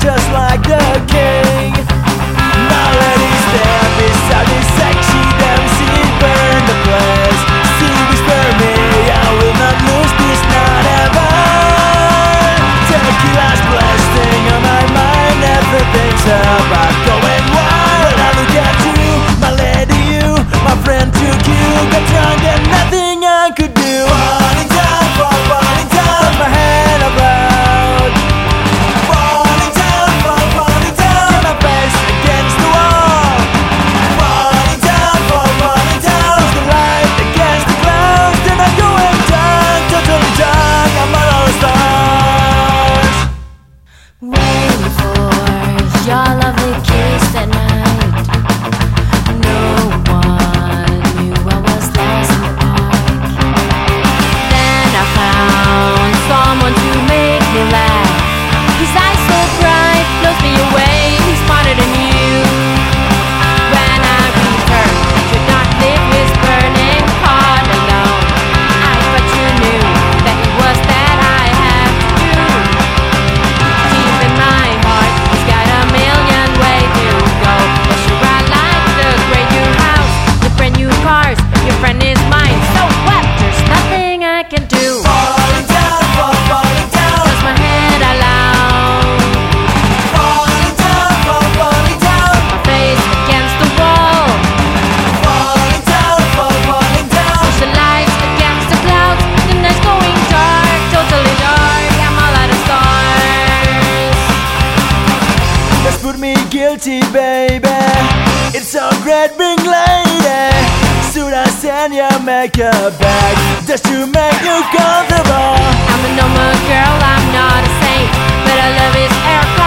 just like the king. can do. Falling down, fall, falling down. Toss my head aloud. Falling down, fall, falling down. My face against the wall. Falling down, fall, falling down. Socialized against the clouds. The night's going dark, totally dark. I'm all out of stars. Just put me guilty, baby. It's a great big lady. Should I send your makeup back just to make you comfortable? I'm a normal girl, I'm not a saint, but I love his aircon